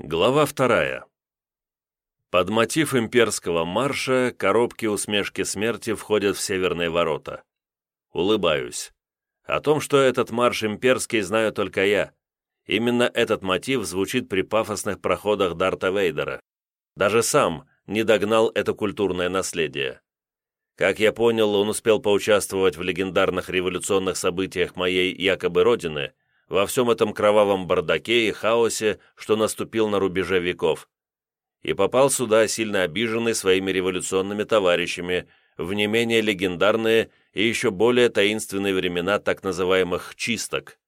Глава вторая. Под мотив имперского марша коробки усмешки смерти входят в северные ворота. Улыбаюсь. О том, что этот марш имперский, знаю только я. Именно этот мотив звучит при пафосных проходах Дарта Вейдера. Даже сам не догнал это культурное наследие. Как я понял, он успел поучаствовать в легендарных революционных событиях моей якобы родины – во всем этом кровавом бардаке и хаосе, что наступил на рубеже веков. И попал сюда сильно обиженный своими революционными товарищами в не менее легендарные и еще более таинственные времена так называемых «чисток».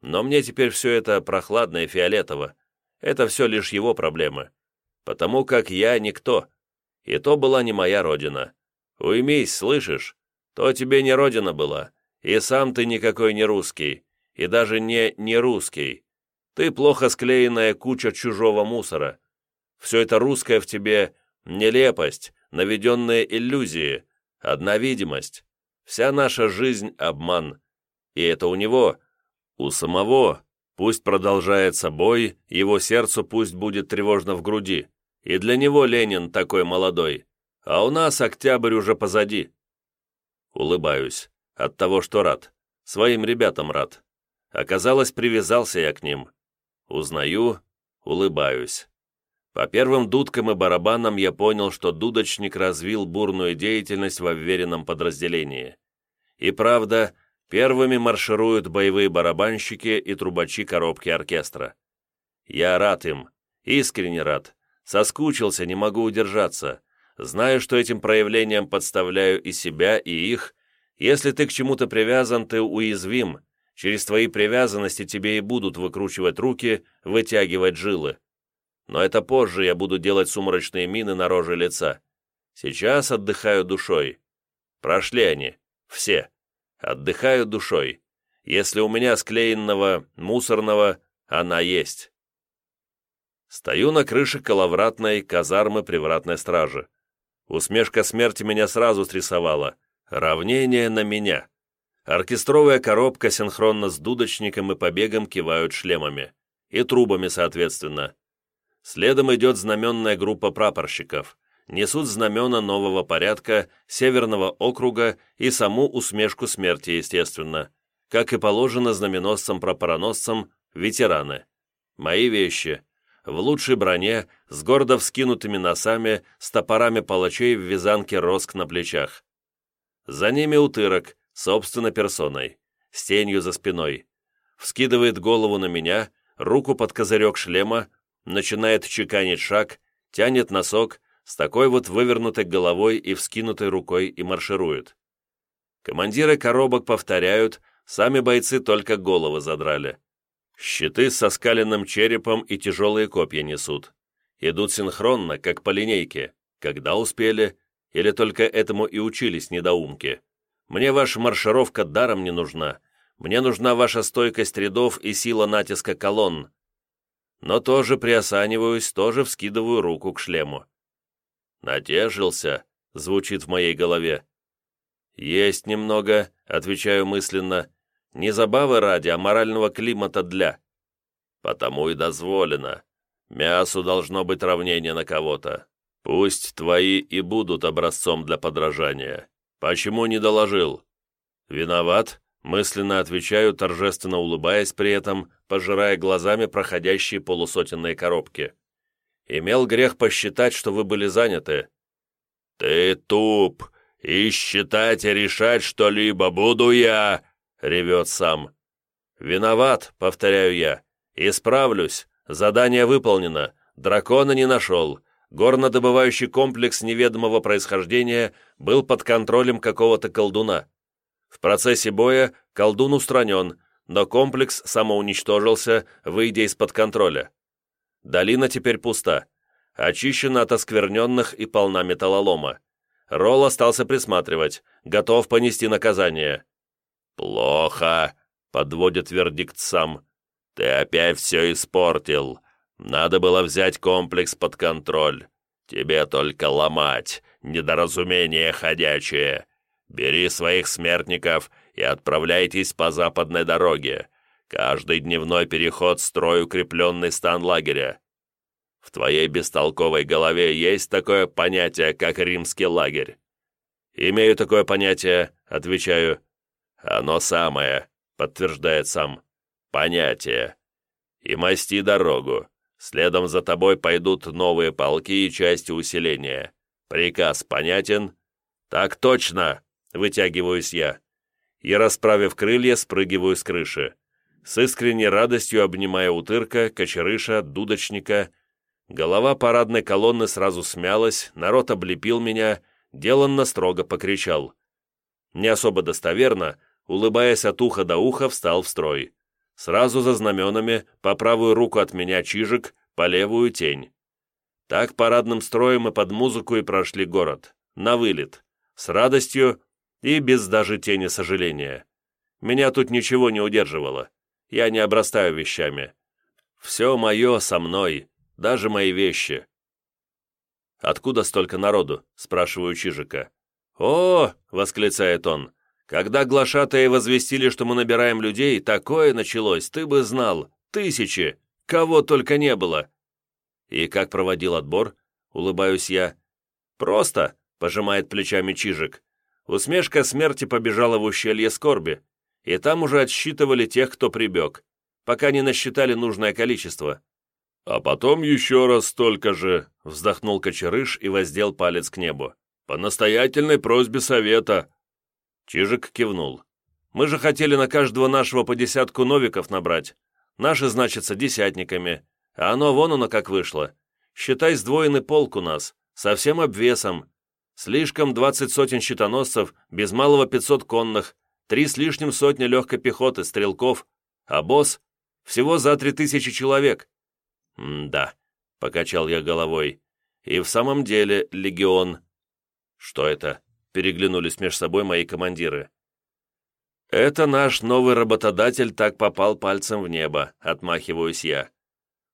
Но мне теперь все это прохладно и фиолетово. Это все лишь его проблемы. Потому как я никто. И то была не моя родина. Уймись, слышишь? То тебе не родина была. И сам ты никакой не русский и даже не не русский. Ты плохо склеенная куча чужого мусора. Все это русское в тебе — нелепость, наведенные иллюзии, одна видимость. Вся наша жизнь — обман. И это у него, у самого. Пусть продолжает собой, его сердцу пусть будет тревожно в груди. И для него Ленин такой молодой. А у нас октябрь уже позади. Улыбаюсь. От того, что рад. Своим ребятам рад. Оказалось, привязался я к ним. Узнаю, улыбаюсь. По первым дудкам и барабанам я понял, что дудочник развил бурную деятельность в уверенном подразделении. И правда, первыми маршируют боевые барабанщики и трубачи коробки оркестра. Я рад им, искренне рад. Соскучился, не могу удержаться. Знаю, что этим проявлением подставляю и себя, и их. Если ты к чему-то привязан, ты уязвим, Через твои привязанности тебе и будут выкручивать руки, вытягивать жилы. Но это позже я буду делать сумрачные мины на роже лица. Сейчас отдыхаю душой. Прошли они. Все. Отдыхаю душой. Если у меня склеенного, мусорного, она есть. Стою на крыше коловратной казармы привратной стражи. Усмешка смерти меня сразу срисовала. Равнение на меня. Оркестровая коробка синхронно с дудочником и побегом кивают шлемами. И трубами, соответственно. Следом идет знаменная группа прапорщиков. Несут знамена нового порядка, Северного округа и саму усмешку смерти, естественно. Как и положено знаменосцам-прапороносцам, ветераны. Мои вещи. В лучшей броне, с гордо вскинутыми носами, с топорами палачей в вязанке роск на плечах. За ними утырок, собственно персоной, с тенью за спиной. Вскидывает голову на меня, руку под козырек шлема, начинает чеканить шаг, тянет носок, с такой вот вывернутой головой и вскинутой рукой и марширует. Командиры коробок повторяют, сами бойцы только головы задрали. Щиты со скаленным черепом и тяжелые копья несут. Идут синхронно, как по линейке. Когда успели, или только этому и учились недоумки. Мне ваша маршировка даром не нужна. Мне нужна ваша стойкость рядов и сила натиска колонн. Но тоже приосаниваюсь, тоже вскидываю руку к шлему. «Натешился», — звучит в моей голове. «Есть немного», — отвечаю мысленно. «Не забавы ради, а морального климата для». «Потому и дозволено. Мясу должно быть равнение на кого-то. Пусть твои и будут образцом для подражания. «Почему не доложил?» «Виноват», — мысленно отвечаю, торжественно улыбаясь при этом, пожирая глазами проходящие полусотенные коробки. «Имел грех посчитать, что вы были заняты». «Ты туп, и считать и решать что-либо буду я!» — ревет сам. «Виноват», — повторяю я. «Исправлюсь. Задание выполнено. Дракона не нашел. Горнодобывающий комплекс неведомого происхождения был под контролем какого-то колдуна. В процессе боя колдун устранен, но комплекс самоуничтожился, выйдя из-под контроля. Долина теперь пуста, очищена от оскверненных и полна металлолома. Ролл остался присматривать, готов понести наказание. «Плохо», — подводит вердикт сам. «Ты опять все испортил. Надо было взять комплекс под контроль. Тебе только ломать, недоразумение ходячее. Бери своих смертников и отправляйтесь по западной дороге. Каждый дневной переход — строй укрепленный стан лагеря. В твоей бестолковой голове есть такое понятие, как римский лагерь. «Имею такое понятие», — отвечаю. «Оно самое», — подтверждает сам. «Понятие. И масти дорогу. Следом за тобой пойдут новые полки и части усиления. Приказ понятен?» «Так точно!» — вытягиваюсь я. И, расправив крылья, спрыгиваю с крыши. С искренней радостью обнимая утырка, кочерыша, дудочника. Голова парадной колонны сразу смялась, народ облепил меня — деланно строго покричал. Не особо достоверно, улыбаясь от уха до уха, встал в строй. Сразу за знаменами, по правую руку от меня чижик, по левую тень. Так парадным строем и под музыку и прошли город. На вылет. С радостью и без даже тени сожаления. Меня тут ничего не удерживало. Я не обрастаю вещами. Все мое со мной, даже мои вещи. «Откуда столько народу?» – спрашиваю Чижика. «О!» – восклицает он. «Когда глашатые возвестили, что мы набираем людей, такое началось, ты бы знал. Тысячи! Кого только не было!» «И как проводил отбор?» – улыбаюсь я. «Просто!» – пожимает плечами Чижик. Усмешка смерти побежала в ущелье скорби, и там уже отсчитывали тех, кто прибег, пока не насчитали нужное количество. «А потом еще раз столько же», — вздохнул Кочерыш и воздел палец к небу. «По настоятельной просьбе совета». Чижик кивнул. «Мы же хотели на каждого нашего по десятку новиков набрать. Наши, значится, десятниками. А оно вон оно как вышло. Считай, сдвоенный полк у нас, совсем обвесом. Слишком двадцать сотен щитоносцев, без малого пятьсот конных, три с лишним сотни легкой пехоты, стрелков, а босс — всего за три тысячи человек. «Да», — покачал я головой. «И в самом деле легион...» «Что это?» — переглянулись между собой мои командиры. «Это наш новый работодатель так попал пальцем в небо», — отмахиваюсь я.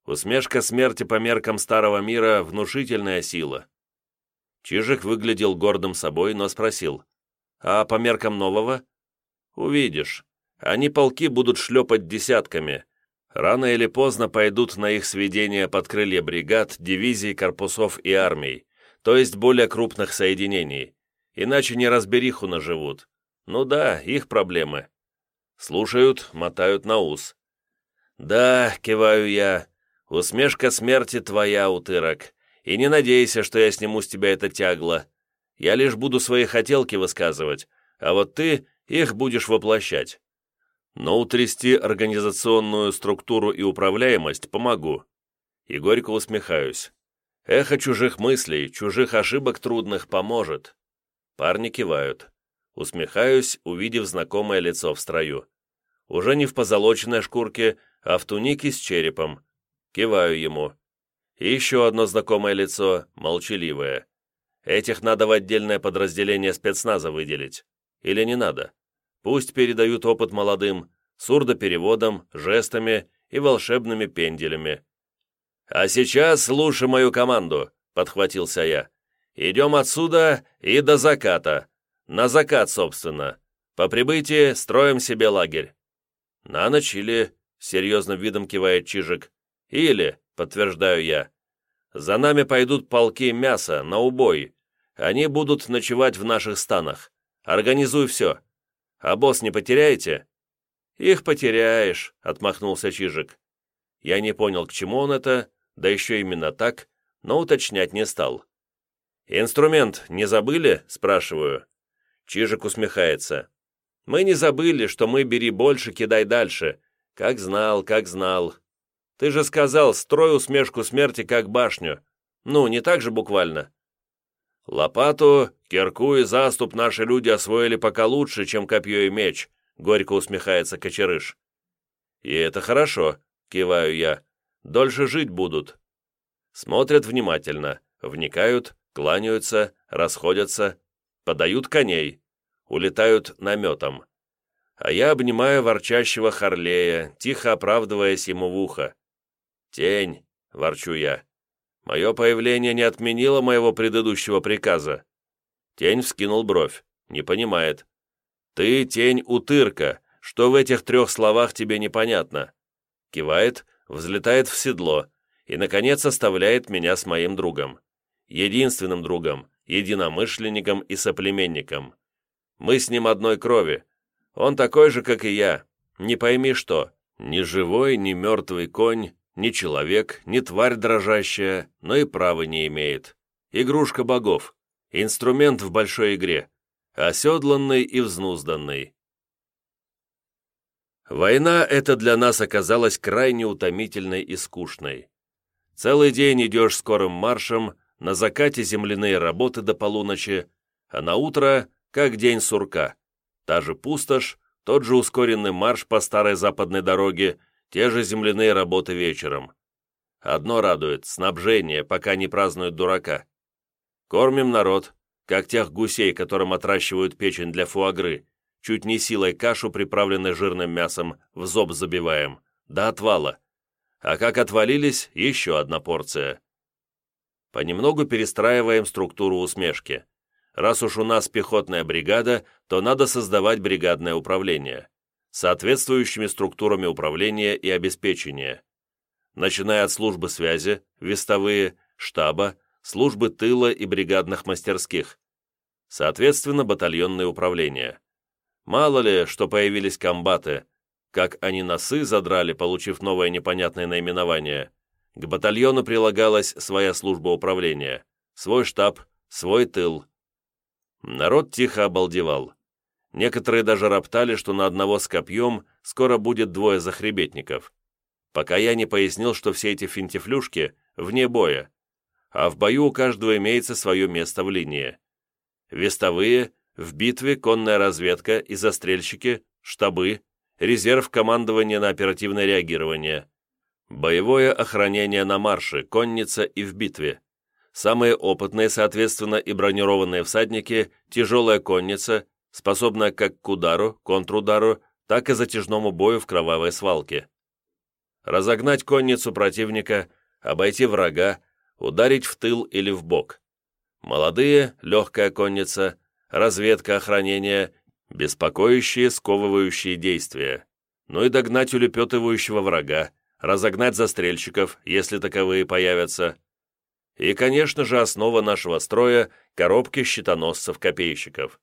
Усмешка смерти по меркам старого мира — внушительная сила. Чижик выглядел гордым собой, но спросил. «А по меркам нового?» «Увидишь. Они полки будут шлепать десятками, рано или поздно пойдут на их сведение под крылья бригад, дивизий, корпусов и армий, то есть более крупных соединений, иначе не разбериху наживут. Ну да, их проблемы. Слушают, мотают на ус. «Да», — киваю я, — «усмешка смерти твоя, утырок, и не надейся, что я сниму с тебя это тягло. Я лишь буду свои хотелки высказывать, а вот ты их будешь воплощать но утрясти организационную структуру и управляемость помогу. И горько усмехаюсь. Эхо чужих мыслей, чужих ошибок трудных поможет. Парни кивают. Усмехаюсь, увидев знакомое лицо в строю. Уже не в позолоченной шкурке, а в тунике с черепом. Киваю ему. И еще одно знакомое лицо, молчаливое. Этих надо в отдельное подразделение спецназа выделить. Или не надо? Пусть передают опыт молодым, сурдопереводом, жестами и волшебными пенделями. «А сейчас слушай мою команду», — подхватился я. «Идем отсюда и до заката. На закат, собственно. По прибытии строим себе лагерь». «На ночь или...» — серьезным видом кивает Чижик. «Или», — подтверждаю я. «За нами пойдут полки мяса на убой. Они будут ночевать в наших станах. Организуй все. А босс не потеряете?» «Их потеряешь», — отмахнулся Чижик. Я не понял, к чему он это, да еще именно так, но уточнять не стал. «Инструмент не забыли?» — спрашиваю. Чижик усмехается. «Мы не забыли, что мы бери больше, кидай дальше. Как знал, как знал. Ты же сказал, строй усмешку смерти, как башню. Ну, не так же буквально?» «Лопату, кирку и заступ наши люди освоили пока лучше, чем копье и меч», — горько усмехается Кочерыш. «И это хорошо», — киваю я. «Дольше жить будут». Смотрят внимательно, вникают, кланяются, расходятся, подают коней, улетают наметом. А я обнимаю ворчащего Харлея, тихо оправдываясь ему в ухо. «Тень», — ворчу я, Мое появление не отменило моего предыдущего приказа. Тень вскинул бровь. Не понимает. Ты тень утырка, что в этих трех словах тебе непонятно?» Кивает, взлетает в седло и, наконец, оставляет меня с моим другом. Единственным другом, единомышленником и соплеменником. Мы с ним одной крови. Он такой же, как и я. Не пойми что. Ни живой, ни мертвый конь, ни человек, ни тварь дрожащая, но и права не имеет. Игрушка богов. Инструмент в большой игре. Оседланный и взнузданный. Война эта для нас оказалась крайне утомительной и скучной. Целый день идешь скорым маршем, на закате земляные работы до полуночи, а на утро как день сурка. Та же пустошь, тот же ускоренный марш по старой западной дороге, те же земляные работы вечером. Одно радует – снабжение, пока не празднуют дурака. Кормим народ, как тех гусей, которым отращивают печень для фуагры, чуть не силой кашу, приправленной жирным мясом, в зоб забиваем, до отвала. А как отвалились, еще одна порция. Понемногу перестраиваем структуру усмешки. Раз уж у нас пехотная бригада, то надо создавать бригадное управление соответствующими структурами управления и обеспечения, начиная от службы связи, вестовые, штаба, службы тыла и бригадных мастерских, соответственно, батальонные управления. Мало ли, что появились комбаты, как они носы задрали, получив новое непонятное наименование. К батальону прилагалась своя служба управления, свой штаб, свой тыл. Народ тихо обалдевал. Некоторые даже роптали, что на одного с копьем скоро будет двое захребетников. Пока я не пояснил, что все эти финтифлюшки вне боя, а в бою у каждого имеется свое место в линии. Вестовые, в битве конная разведка и застрельщики, штабы, резерв командования на оперативное реагирование, боевое охранение на марше, конница и в битве. Самые опытные, соответственно, и бронированные всадники, тяжелая конница, способная как к удару, контрудару, так и затяжному бою в кровавой свалке. Разогнать конницу противника, обойти врага, ударить в тыл или в бок. Молодые, легкая конница, разведка, охранение, беспокоящие, сковывающие действия. Ну и догнать улепетывающего врага, разогнать застрельщиков, если таковые появятся. И, конечно же, основа нашего строя – коробки щитоносцев-копейщиков.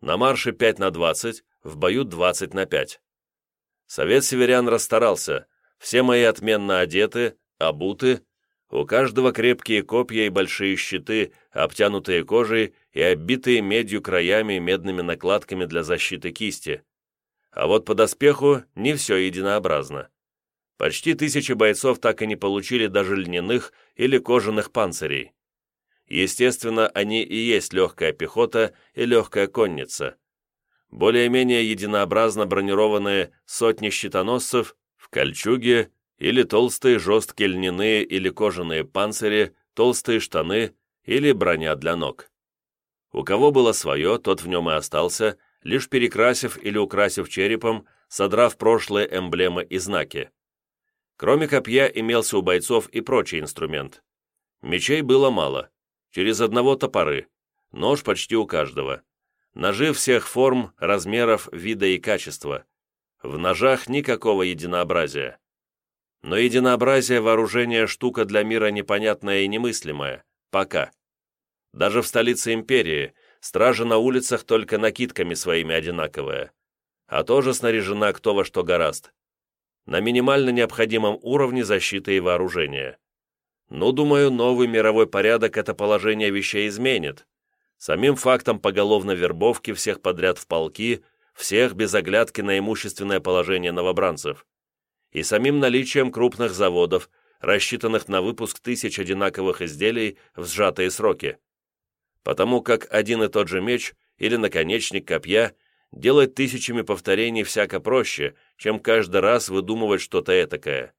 На марше 5 на 20, в бою 20 на 5. Совет северян расстарался, все мои отменно одеты, обуты, у каждого крепкие копья и большие щиты, обтянутые кожей и оббитые медью краями и медными накладками для защиты кисти. А вот по доспеху не все единообразно. Почти тысячи бойцов так и не получили даже льняных или кожаных панцирей. Естественно, они и есть легкая пехота и легкая конница. Более-менее единообразно бронированные сотни щитоносцев в кольчуге или толстые жесткие льняные или кожаные панцири, толстые штаны или броня для ног. У кого было свое, тот в нем и остался, лишь перекрасив или украсив черепом, содрав прошлые эмблемы и знаки. Кроме копья имелся у бойцов и прочий инструмент. Мечей было мало, через одного топоры, нож почти у каждого. Ножи всех форм, размеров, вида и качества. В ножах никакого единообразия. Но единообразие вооружения штука для мира непонятная и немыслимая. Пока. Даже в столице империи стража на улицах только накидками своими одинаковая. А тоже снаряжена кто во что гораст. На минимально необходимом уровне защиты и вооружения. Ну, думаю, новый мировой порядок это положение вещей изменит. Самим фактом поголовной вербовки всех подряд в полки, всех без оглядки на имущественное положение новобранцев и самим наличием крупных заводов, рассчитанных на выпуск тысяч одинаковых изделий в сжатые сроки. Потому как один и тот же меч или наконечник копья делать тысячами повторений всяко проще, чем каждый раз выдумывать что-то этакое.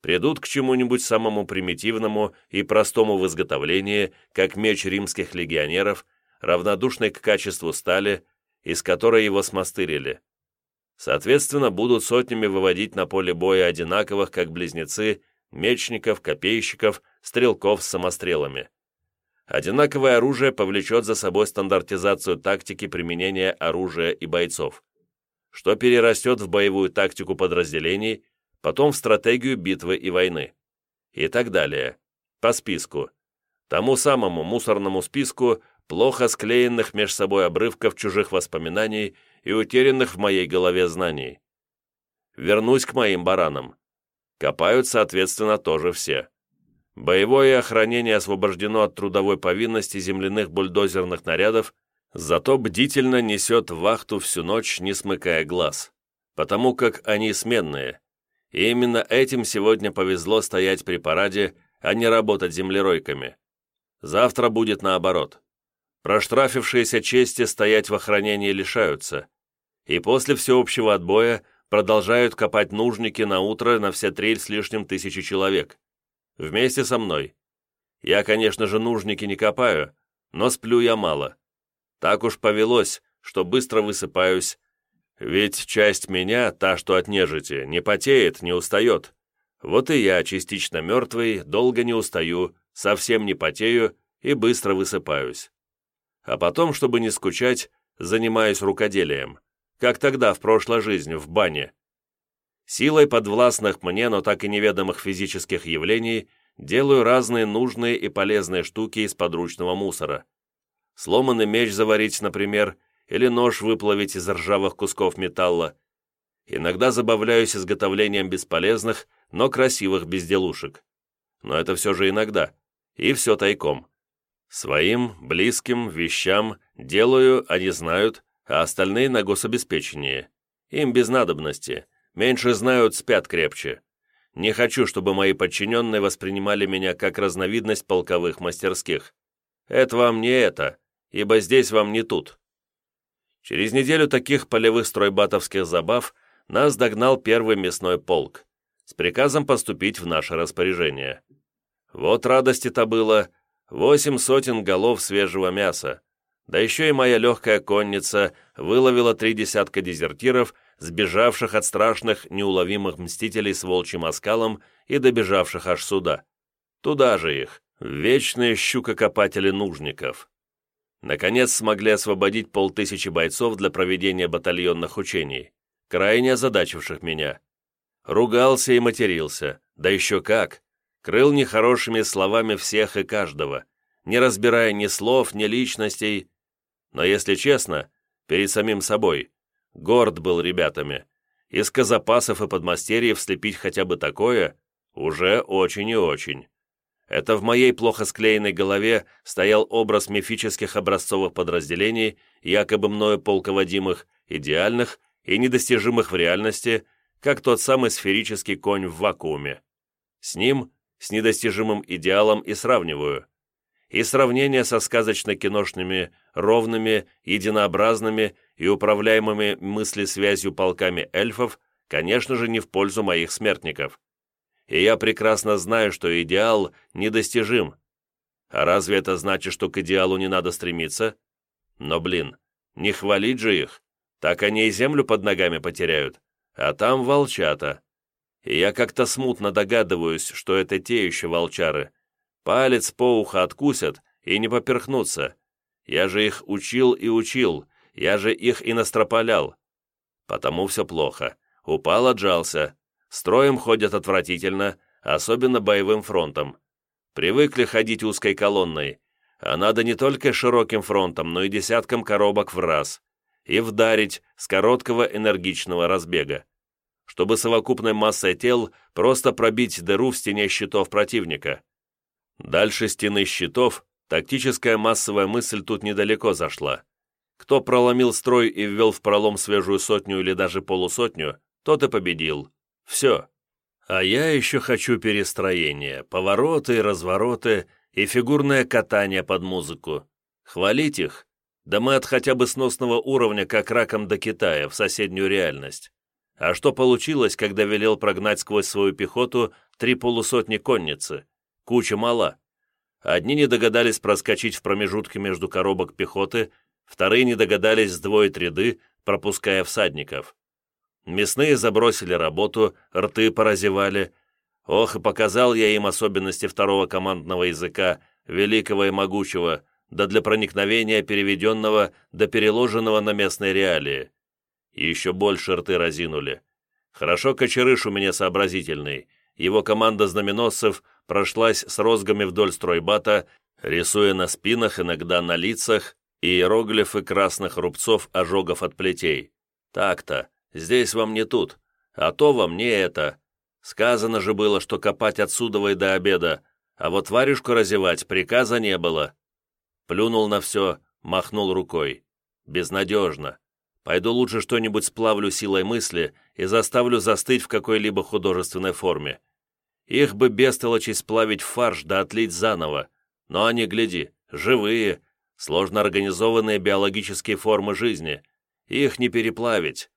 Придут к чему-нибудь самому примитивному и простому в изготовлении, как меч римских легионеров, равнодушный к качеству стали, из которой его смастырили. Соответственно, будут сотнями выводить на поле боя одинаковых, как близнецы, мечников, копейщиков, стрелков с самострелами. Одинаковое оружие повлечет за собой стандартизацию тактики применения оружия и бойцов. что перерастет в боевую тактику подразделений, потом в стратегию битвы и войны. И так далее. По списку. Тому самому мусорному списку плохо склеенных меж собой обрывков чужих воспоминаний и утерянных в моей голове знаний. Вернусь к моим баранам. Копают, соответственно, тоже все. Боевое охранение освобождено от трудовой повинности земляных бульдозерных нарядов, зато бдительно несет вахту всю ночь, не смыкая глаз, потому как они сменные. И именно этим сегодня повезло стоять при параде, а не работать землеройками. Завтра будет наоборот. Проштрафившиеся чести стоять в охранении лишаются. И после всеобщего отбоя продолжают копать нужники на утро на все три с лишним тысячи человек. Вместе со мной. Я, конечно же, нужники не копаю, но сплю я мало. Так уж повелось, что быстро высыпаюсь, ведь часть меня, та, что от нежити, не потеет, не устает. Вот и я, частично мертвый, долго не устаю, совсем не потею и быстро высыпаюсь. А потом, чтобы не скучать, занимаюсь рукоделием как тогда, в прошлой жизни, в бане. Силой подвластных мне, но так и неведомых физических явлений, делаю разные нужные и полезные штуки из подручного мусора. Сломанный меч заварить, например, или нож выплавить из ржавых кусков металла. Иногда забавляюсь изготовлением бесполезных, но красивых безделушек. Но это все же иногда, и все тайком. Своим, близким, вещам делаю, они знают, а остальные на гособеспечении. Им без надобности. Меньше знают, спят крепче. Не хочу, чтобы мои подчиненные воспринимали меня как разновидность полковых мастерских. Это вам не это, ибо здесь вам не тут. Через неделю таких полевых стройбатовских забав нас догнал первый мясной полк с приказом поступить в наше распоряжение. Вот радости-то было, восемь сотен голов свежего мяса, да еще и моя легкая конница выловила три десятка дезертиров, сбежавших от страшных неуловимых мстителей с волчьим оскалом и добежавших аж сюда. Туда же их, вечные щукокопатели нужников. Наконец смогли освободить полтысячи бойцов для проведения батальонных учений, крайне озадачивших меня. Ругался и матерился, да еще как, крыл нехорошими словами всех и каждого, не разбирая ни слов, ни личностей, но, если честно, перед самим собой, горд был ребятами. Из казапасов и подмастерьев слепить хотя бы такое уже очень и очень. Это в моей плохо склеенной голове стоял образ мифических образцовых подразделений, якобы мною полководимых, идеальных и недостижимых в реальности, как тот самый сферический конь в вакууме. С ним, с недостижимым идеалом и сравниваю – и сравнение со сказочно-киношными, ровными, единообразными и управляемыми мыслесвязью полками эльфов, конечно же, не в пользу моих смертников. И я прекрасно знаю, что идеал недостижим. А разве это значит, что к идеалу не надо стремиться? Но, блин, не хвалить же их, так они и землю под ногами потеряют, а там волчата. И я как-то смутно догадываюсь, что это те еще волчары, Палец по ухо откусят и не поперхнутся. Я же их учил и учил, я же их и настропалял. Потому все плохо. Упал, отжался. Строем ходят отвратительно, особенно боевым фронтом. Привыкли ходить узкой колонной, а надо не только широким фронтом, но и десятком коробок в раз. И вдарить с короткого энергичного разбега. Чтобы совокупной массой тел просто пробить дыру в стене щитов противника. Дальше стены щитов тактическая массовая мысль тут недалеко зашла. Кто проломил строй и ввел в пролом свежую сотню или даже полусотню, тот и победил. Все. А я еще хочу перестроение, повороты и развороты и фигурное катание под музыку. Хвалить их? Да мы от хотя бы сносного уровня, как раком до Китая, в соседнюю реальность. А что получилось, когда велел прогнать сквозь свою пехоту три полусотни конницы? Куча мала. Одни не догадались проскочить в промежутке между коробок пехоты, вторые не догадались сдвоить ряды, пропуская всадников. Мясные забросили работу, рты поразевали. Ох, и показал я им особенности второго командного языка, великого и могучего, да для проникновения переведенного да переложенного на местные реалии. Еще больше рты разинули. Хорошо кочерыш у меня сообразительный. Его команда знаменосцев прошлась с розгами вдоль стройбата, рисуя на спинах, иногда на лицах, иероглифы красных рубцов ожогов от плетей. Так-то, здесь вам не тут, а то вам не это. Сказано же было, что копать отсюда и до обеда, а вот варежку разевать приказа не было. Плюнул на все, махнул рукой. Безнадежно. Пойду лучше что-нибудь сплавлю силой мысли и заставлю застыть в какой-либо художественной форме. Их бы бестолочей сплавить в фарш да отлить заново. Но они, гляди, живые, сложно организованные биологические формы жизни. Их не переплавить.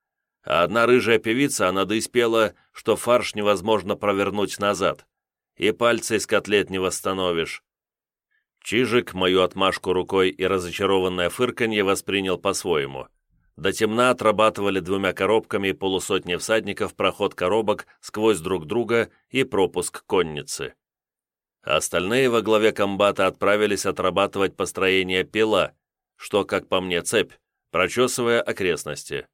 А одна рыжая певица, она доиспела, что фарш невозможно провернуть назад. И пальцы из котлет не восстановишь. Чижик мою отмашку рукой и разочарованное фырканье воспринял по-своему. До темна отрабатывали двумя коробками полусотни всадников проход коробок сквозь друг друга и пропуск конницы. Остальные во главе комбата отправились отрабатывать построение пила, что, как по мне, цепь, прочесывая окрестности.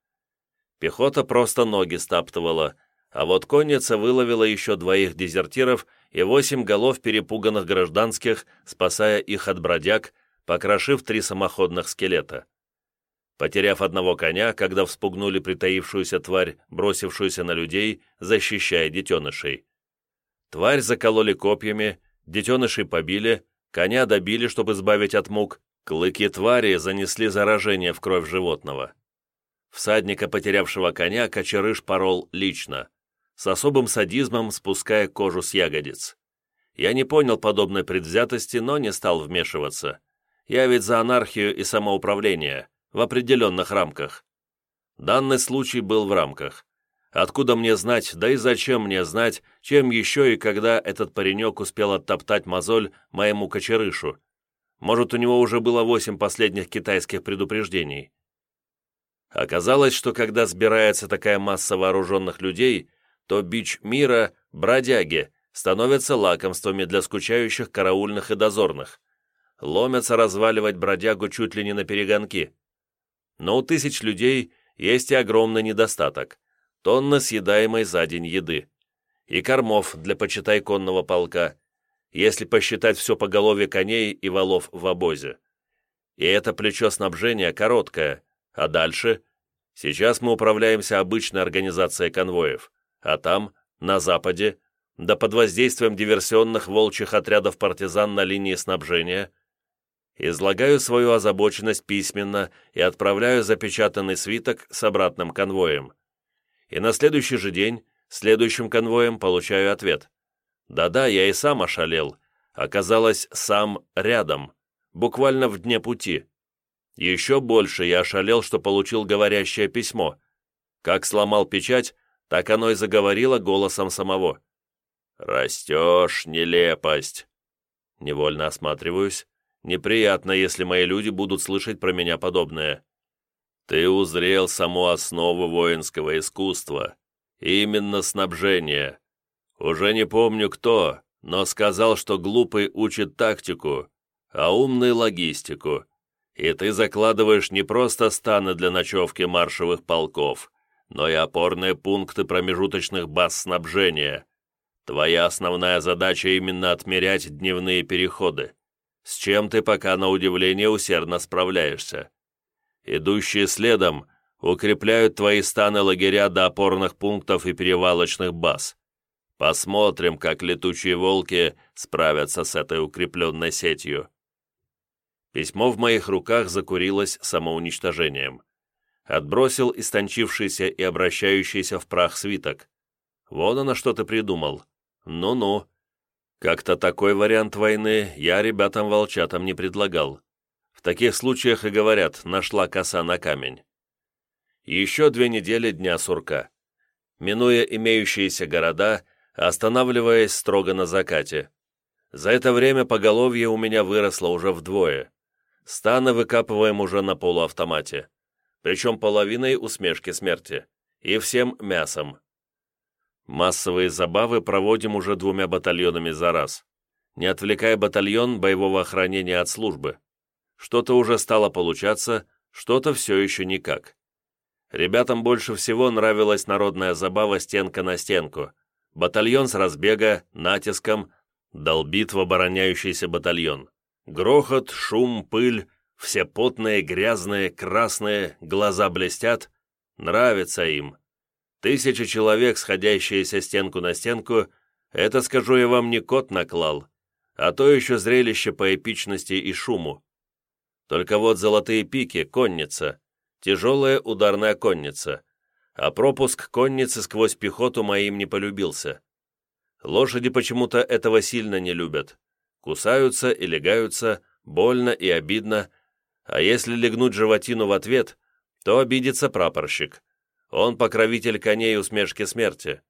Пехота просто ноги стаптывала, а вот конница выловила еще двоих дезертиров и восемь голов перепуганных гражданских, спасая их от бродяг, покрошив три самоходных скелета. Потеряв одного коня, когда вспугнули притаившуюся тварь, бросившуюся на людей, защищая детенышей. Тварь закололи копьями, детенышей побили, коня добили, чтобы избавить от мук, клыки твари занесли заражение в кровь животного. Всадника, потерявшего коня, кочерыш порол лично, с особым садизмом спуская кожу с ягодиц. Я не понял подобной предвзятости, но не стал вмешиваться. Я ведь за анархию и самоуправление, в определенных рамках. Данный случай был в рамках. Откуда мне знать, да и зачем мне знать, чем еще и когда этот паренек успел оттоптать мозоль моему кочерышу? Может, у него уже было восемь последних китайских предупреждений. Оказалось, что когда сбирается такая масса вооруженных людей, то бич мира, бродяги, становятся лакомствами для скучающих караульных и дозорных. Ломятся разваливать бродягу чуть ли не на перегонки. Но у тысяч людей есть и огромный недостаток – тонна съедаемой за день еды. И кормов для почитай конного полка, если посчитать все поголовье коней и валов в обозе. И это плечо снабжения короткое, а дальше? Сейчас мы управляемся обычной организацией конвоев, а там, на западе, да под воздействием диверсионных волчьих отрядов партизан на линии снабжения, излагаю свою озабоченность письменно и отправляю запечатанный свиток с обратным конвоем. И на следующий же день, следующим конвоем, получаю ответ. Да-да, я и сам ошалел. Оказалось, сам рядом, буквально в дне пути. Еще больше я ошалел, что получил говорящее письмо. Как сломал печать, так оно и заговорило голосом самого. «Растешь, нелепость!» Невольно осматриваюсь. Неприятно, если мои люди будут слышать про меня подобное. Ты узрел саму основу воинского искусства. Именно снабжение. Уже не помню кто, но сказал, что глупый учит тактику, а умный — логистику. И ты закладываешь не просто станы для ночевки маршевых полков, но и опорные пункты промежуточных баз снабжения. Твоя основная задача именно отмерять дневные переходы, с чем ты пока на удивление усердно справляешься. Идущие следом укрепляют твои станы лагеря до опорных пунктов и перевалочных баз. Посмотрим, как летучие волки справятся с этой укрепленной сетью. Письмо в моих руках закурилось самоуничтожением. Отбросил истончившийся и обращающийся в прах свиток. Вон она что-то придумал. Ну-ну. Как-то такой вариант войны я ребятам-волчатам не предлагал. В таких случаях и говорят, нашла коса на камень. Еще две недели дня сурка. Минуя имеющиеся города, останавливаясь строго на закате. За это время поголовье у меня выросло уже вдвое. Станы выкапываем уже на полуавтомате. Причем половиной усмешки смерти. И всем мясом. Массовые забавы проводим уже двумя батальонами за раз. Не отвлекая батальон боевого охранения от службы. Что-то уже стало получаться, что-то все еще никак. Ребятам больше всего нравилась народная забава стенка на стенку. Батальон с разбега, натиском, долбит в обороняющийся батальон. Грохот, шум, пыль, все потные, грязные, красные, глаза блестят. Нравится им. Тысячи человек, сходящиеся стенку на стенку, это, скажу я вам, не кот наклал, а то еще зрелище по эпичности и шуму. Только вот золотые пики, конница, тяжелая ударная конница, а пропуск конницы сквозь пехоту моим не полюбился. Лошади почему-то этого сильно не любят. Кусаются и легаются, больно и обидно, а если легнуть животину в ответ, то обидится прапорщик. Он покровитель коней усмешки смерти.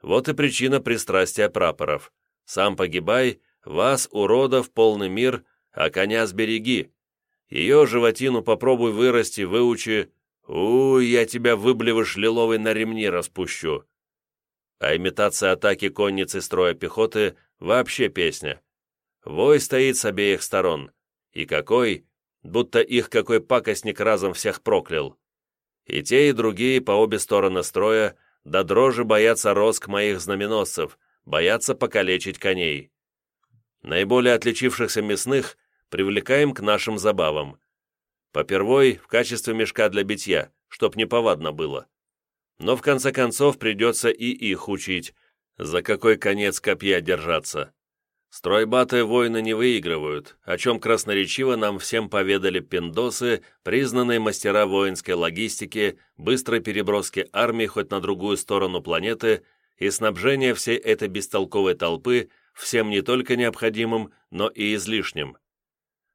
Вот и причина пристрастия прапоров. Сам погибай, вас, уродов, полный мир, а коня сбереги. Ее животину попробуй вырасти, выучи. У, я тебя, выблевыш лиловый, на ремни распущу. А имитация атаки конницы строя пехоты вообще песня. Вой стоит с обеих сторон. И какой, будто их какой пакостник разом всех проклял. И те, и другие по обе стороны строя до дрожи боятся роск моих знаменосцев, боятся покалечить коней. Наиболее отличившихся мясных привлекаем к нашим забавам. Попервой в качестве мешка для битья, чтоб неповадно было. Но в конце концов придется и их учить, за какой конец копья держаться. Стройбатые войны не выигрывают, о чем красноречиво нам всем поведали пиндосы, признанные мастера воинской логистики, быстрой переброски армии хоть на другую сторону планеты и снабжения всей этой бестолковой толпы всем не только необходимым, но и излишним.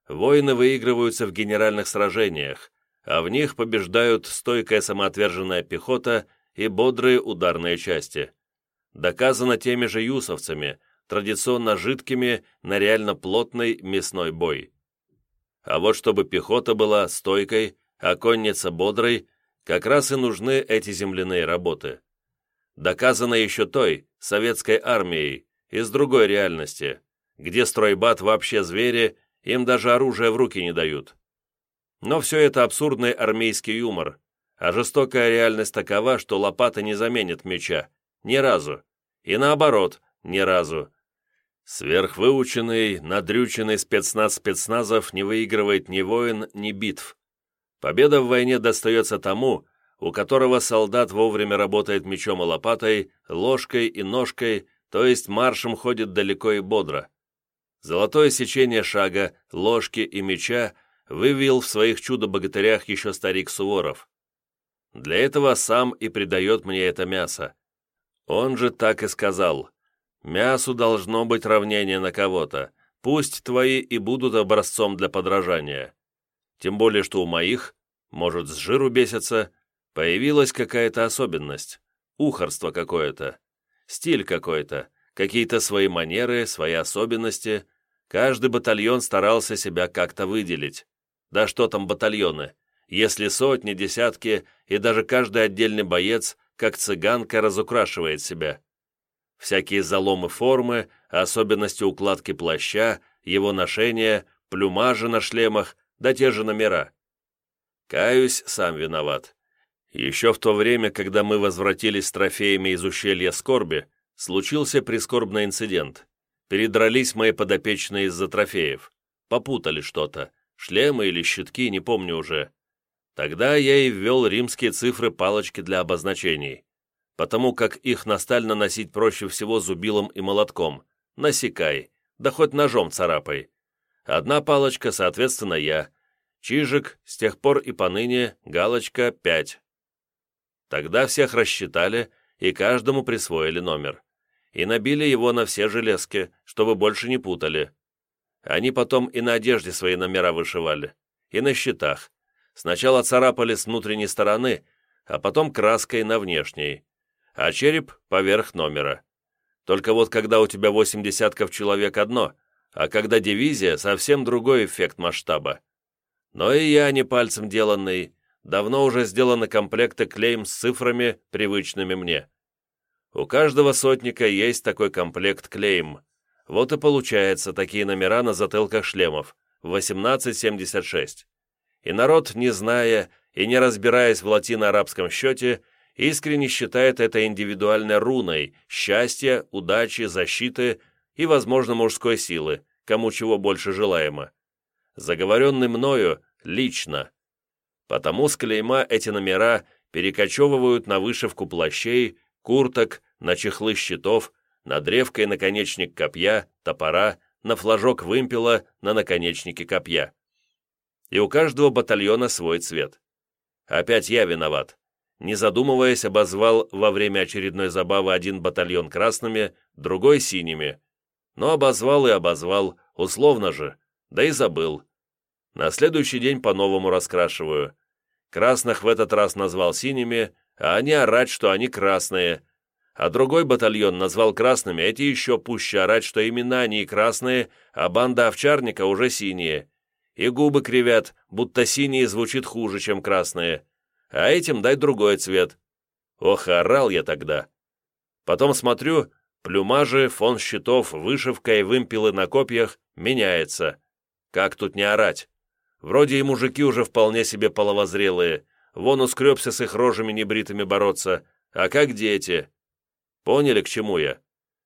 Войны выигрываются в генеральных сражениях, а в них побеждают стойкая самоотверженная пехота и бодрые ударные части. Доказано теми же юсовцами – традиционно жидкими на реально плотный мясной бой. А вот чтобы пехота была стойкой, а конница бодрой, как раз и нужны эти земляные работы. Доказано еще той, советской армией, из другой реальности, где стройбат вообще звери, им даже оружие в руки не дают. Но все это абсурдный армейский юмор, а жестокая реальность такова, что лопата не заменит меча. Ни разу. И наоборот, ни разу. Сверхвыученный, надрюченный спецназ спецназов не выигрывает ни войн, ни битв. Победа в войне достается тому, у которого солдат вовремя работает мечом и лопатой, ложкой и ножкой, то есть маршем ходит далеко и бодро. Золотое сечение шага, ложки и меча вывел в своих чудо-богатырях еще старик Суворов. Для этого сам и придает мне это мясо. Он же так и сказал. Мясу должно быть равнение на кого-то. Пусть твои и будут образцом для подражания. Тем более, что у моих, может, с жиру бесятся, появилась какая-то особенность, ухорство какое-то, стиль какой-то, какие-то свои манеры, свои особенности. Каждый батальон старался себя как-то выделить. Да что там батальоны, если сотни, десятки и даже каждый отдельный боец, как цыганка, разукрашивает себя всякие заломы формы, особенности укладки плаща, его ношения, плюмажи на шлемах, да те же номера. Каюсь, сам виноват. Еще в то время, когда мы возвратились с трофеями из ущелья Скорби, случился прискорбный инцидент. Передрались мои подопечные из-за трофеев. Попутали что-то. Шлемы или щитки, не помню уже. Тогда я и ввел римские цифры палочки для обозначений потому как их настально носить проще всего зубилом и молотком. Насекай, да хоть ножом царапай. Одна палочка, соответственно, я. Чижик, с тех пор и поныне, галочка 5. Тогда всех рассчитали и каждому присвоили номер. И набили его на все железки, чтобы больше не путали. Они потом и на одежде свои номера вышивали, и на щитах. Сначала царапали с внутренней стороны, а потом краской на внешней а череп поверх номера. Только вот когда у тебя восемь десятков человек одно, а когда дивизия, совсем другой эффект масштаба. Но и я не пальцем деланный, давно уже сделаны комплекты клейм с цифрами, привычными мне. У каждого сотника есть такой комплект клейм. Вот и получается такие номера на затылках шлемов, 1876. И народ, не зная и, не разбираясь в латино-арабском счете, искренне считает это индивидуальной руной счастья, удачи, защиты и, возможно, мужской силы, кому чего больше желаемо. Заговоренный мною лично. Потому с клейма эти номера перекочевывают на вышивку плащей, курток, на чехлы щитов, на древко и наконечник копья, топора, на флажок вымпела, на наконечнике копья. И у каждого батальона свой цвет. Опять я виноват. Не задумываясь, обозвал во время очередной забавы один батальон красными, другой синими. Но обозвал и обозвал, условно же, да и забыл. На следующий день по-новому раскрашиваю. Красных в этот раз назвал синими, а они орать, что они красные. А другой батальон назвал красными, эти еще пуще орать, что именно они красные, а банда овчарника уже синие и губы кривят, будто синие звучит хуже, чем красные, а этим дай другой цвет. Ох, орал я тогда. Потом смотрю, плюмажи, фон щитов, вышивка и вымпелы на копьях меняется. Как тут не орать? Вроде и мужики уже вполне себе половозрелые, вон ускребся с их рожами небритыми бороться, а как дети? Поняли, к чему я?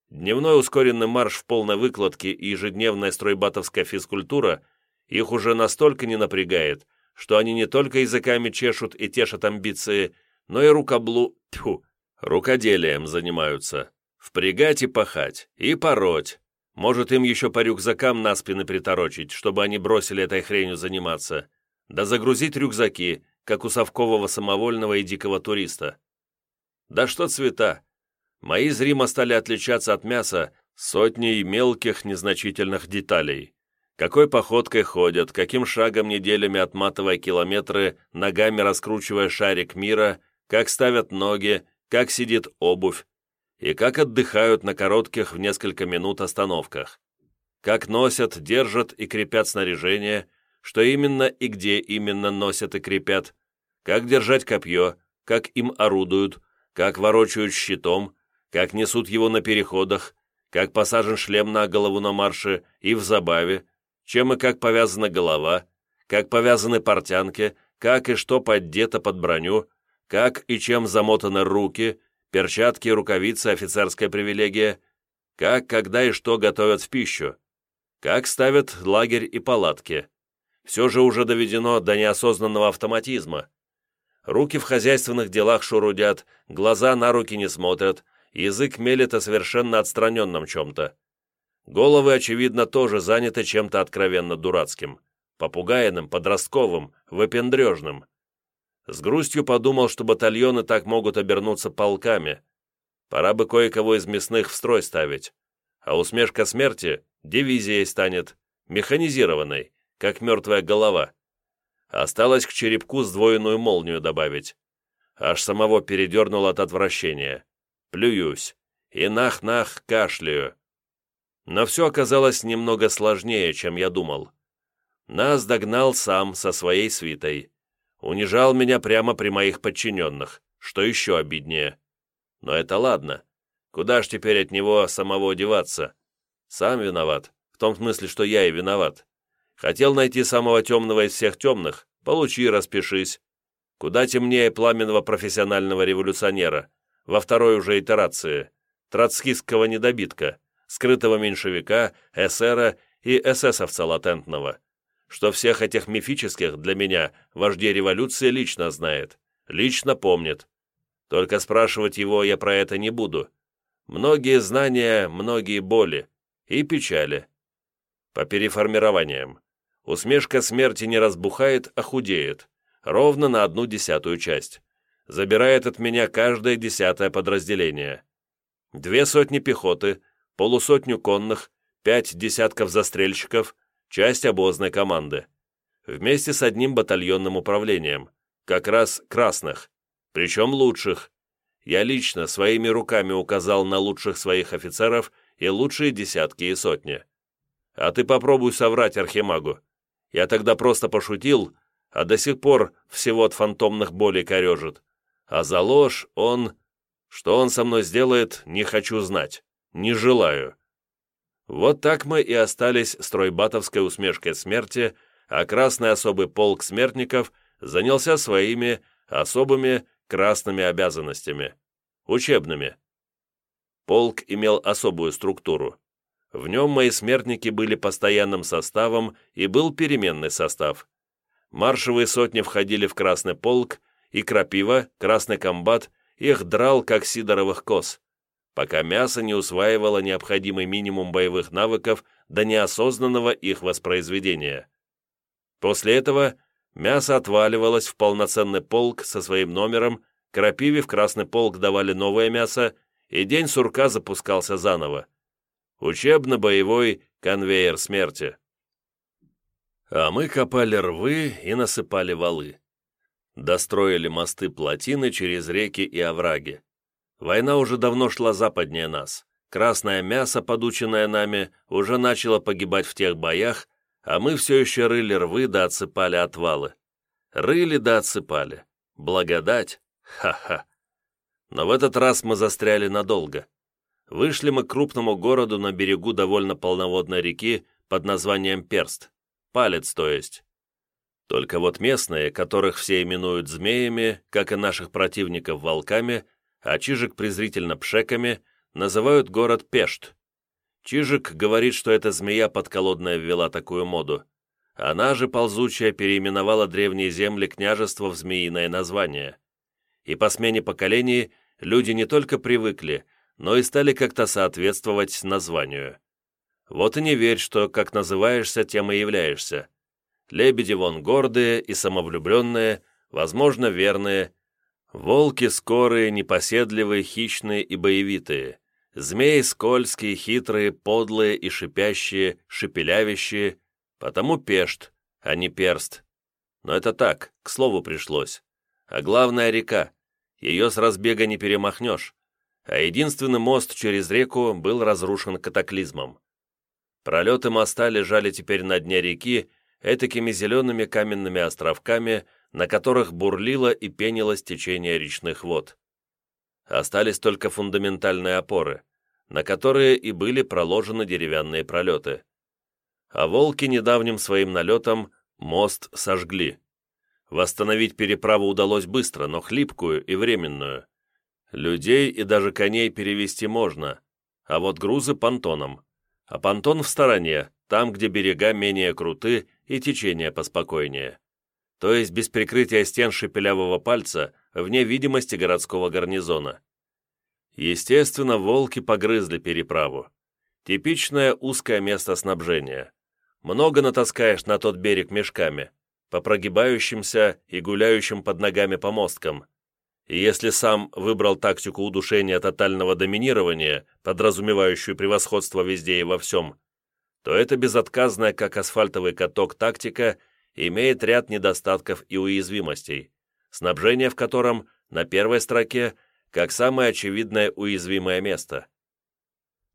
Дневной ускоренный марш в полной выкладке и ежедневная стройбатовская физкультура – их уже настолько не напрягает, что они не только языками чешут и тешат амбиции, но и рукоблу... Тьфу, рукоделием занимаются. Впрягать и пахать, и пороть. Может, им еще по рюкзакам на спины приторочить, чтобы они бросили этой хренью заниматься. Да загрузить рюкзаки, как у совкового самовольного и дикого туриста. Да что цвета! Мои зримо стали отличаться от мяса сотней мелких незначительных деталей какой походкой ходят, каким шагом неделями отматывая километры, ногами раскручивая шарик мира, как ставят ноги, как сидит обувь, и как отдыхают на коротких в несколько минут остановках, как носят, держат и крепят снаряжение, что именно и где именно носят и крепят, как держать копье, как им орудуют, как ворочают щитом, как несут его на переходах, как посажен шлем на голову на марше и в забаве, чем и как повязана голова, как повязаны портянки, как и что поддето под броню, как и чем замотаны руки, перчатки рукавицы офицерская привилегия, как, когда и что готовят в пищу, как ставят лагерь и палатки. Все же уже доведено до неосознанного автоматизма. Руки в хозяйственных делах шурудят, глаза на руки не смотрят, язык мелет о совершенно отстраненном чем-то. Головы, очевидно, тоже заняты чем-то откровенно дурацким, попугайным, подростковым, выпендрежным. С грустью подумал, что батальоны так могут обернуться полками. Пора бы кое-кого из мясных в строй ставить. А усмешка смерти дивизией станет, механизированной, как мертвая голова. Осталось к черепку сдвоенную молнию добавить. Аж самого передернул от отвращения. Плююсь. И нах-нах кашляю. Но все оказалось немного сложнее, чем я думал. Нас догнал сам со своей свитой. Унижал меня прямо при моих подчиненных, что еще обиднее. Но это ладно. Куда ж теперь от него самого деваться? Сам виноват, в том смысле, что я и виноват. Хотел найти самого темного из всех темных, получи, распишись. Куда темнее пламенного профессионального революционера, во второй уже итерации, троцкистского недобитка скрытого меньшевика, эсера и эсэсовца латентного, что всех этих мифических для меня вождей революции лично знает, лично помнит. Только спрашивать его я про это не буду. Многие знания, многие боли и печали. По переформированиям. Усмешка смерти не разбухает, а худеет. Ровно на одну десятую часть. Забирает от меня каждое десятое подразделение. Две сотни пехоты, полусотню конных, пять десятков застрельщиков, часть обозной команды. Вместе с одним батальонным управлением, как раз красных, причем лучших. Я лично своими руками указал на лучших своих офицеров и лучшие десятки и сотни. А ты попробуй соврать Архимагу. Я тогда просто пошутил, а до сих пор всего от фантомных болей корежит. А за ложь он... Что он со мной сделает, не хочу знать. Не желаю. Вот так мы и остались стройбатовской усмешкой смерти, а красный особый полк смертников занялся своими особыми красными обязанностями, учебными. Полк имел особую структуру. В нем мои смертники были постоянным составом и был переменный состав. Маршевые сотни входили в Красный полк, и Крапива, Красный комбат, их драл, как сидоровых коз, пока мясо не усваивало необходимый минимум боевых навыков до неосознанного их воспроизведения. После этого мясо отваливалось в полноценный полк со своим номером, Крапиве в Красный полк давали новое мясо, и день сурка запускался заново. Учебно-боевой конвейер смерти. А мы копали рвы и насыпали валы. Достроили мосты-плотины через реки и овраги. Война уже давно шла западнее нас. Красное мясо, подученное нами, уже начало погибать в тех боях, а мы все еще рыли рвы да отсыпали отвалы. Рыли да отсыпали. Благодать? Ха-ха. Но в этот раз мы застряли надолго. Вышли мы к крупному городу на берегу довольно полноводной реки под названием Перст. Палец, то есть. Только вот местные, которых все именуют змеями, как и наших противников волками, а Чижик презрительно пшеками, называют город Пешт. Чижик говорит, что эта змея подколодная ввела такую моду. Она же, ползучая, переименовала древние земли княжества в змеиное название. И по смене поколений люди не только привыкли, но и стали как-то соответствовать названию. Вот и не верь, что как называешься, тем и являешься. Лебеди вон гордые и самовлюбленные, возможно, верные. Волки скорые, непоседливые, хищные и боевитые. Змеи скользкие, хитрые, подлые и шипящие, шепелявящие. Потому пешт, а не перст. Но это так, к слову пришлось. А главная река. Ее с разбега не перемахнешь. А единственный мост через реку был разрушен катаклизмом. Пролеты моста лежали теперь на дне реки, этакими зелеными каменными островками, на которых бурлило и пенилось течение речных вод. Остались только фундаментальные опоры, на которые и были проложены деревянные пролеты. А волки недавним своим налетом мост сожгли. Восстановить переправу удалось быстро, но хлипкую и временную. Людей и даже коней перевести можно, а вот грузы понтоном. А понтон в стороне, там, где берега менее круты и течение поспокойнее. То есть без прикрытия стен шепелявого пальца, вне видимости городского гарнизона. Естественно, волки погрызли переправу. Типичное узкое место снабжения. Много натаскаешь на тот берег мешками, по прогибающимся и гуляющим под ногами помосткам. И если сам выбрал тактику удушения тотального доминирования, подразумевающую превосходство везде и во всем, то эта безотказная, как асфальтовый каток, тактика имеет ряд недостатков и уязвимостей, снабжение в котором на первой строке как самое очевидное уязвимое место.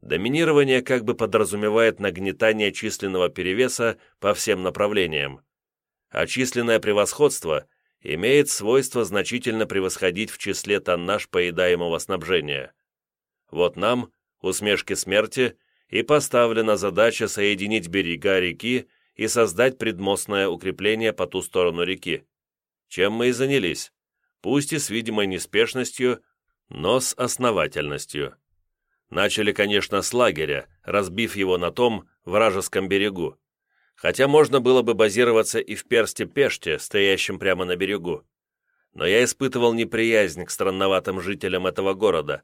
Доминирование как бы подразумевает нагнетание численного перевеса по всем направлениям, а численное превосходство имеет свойство значительно превосходить в числе тоннаж поедаемого снабжения. Вот нам, усмешки смерти, и поставлена задача соединить берега реки и создать предмостное укрепление по ту сторону реки. Чем мы и занялись, пусть и с видимой неспешностью, но с основательностью. Начали, конечно, с лагеря, разбив его на том вражеском берегу. Хотя можно было бы базироваться и в Персте-Пеште, стоящем прямо на берегу. Но я испытывал неприязнь к странноватым жителям этого города,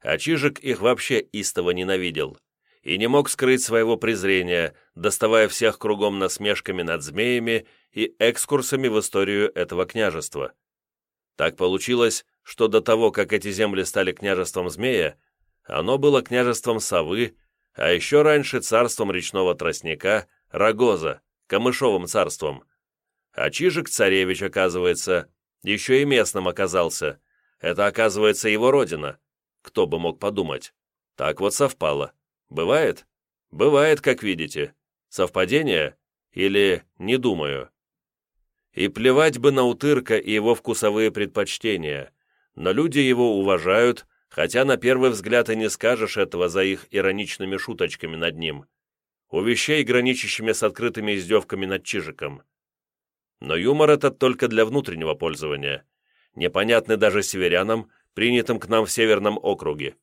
а Чижик их вообще истово ненавидел и не мог скрыть своего презрения, доставая всех кругом насмешками над змеями и экскурсами в историю этого княжества. Так получилось, что до того, как эти земли стали княжеством змея, оно было княжеством совы, а еще раньше царством речного тростника, Рогоза, Камышовым царством. А Чижик-царевич, оказывается, еще и местным оказался. Это, оказывается, его родина. Кто бы мог подумать. Так вот совпало. Бывает? Бывает, как видите. Совпадение? Или не думаю? И плевать бы на Утырка и его вкусовые предпочтения, но люди его уважают, хотя на первый взгляд и не скажешь этого за их ироничными шуточками над ним. У вещей, граничащими с открытыми издевками над Чижиком. Но юмор этот только для внутреннего пользования. Непонятный даже северянам, принятым к нам в Северном округе.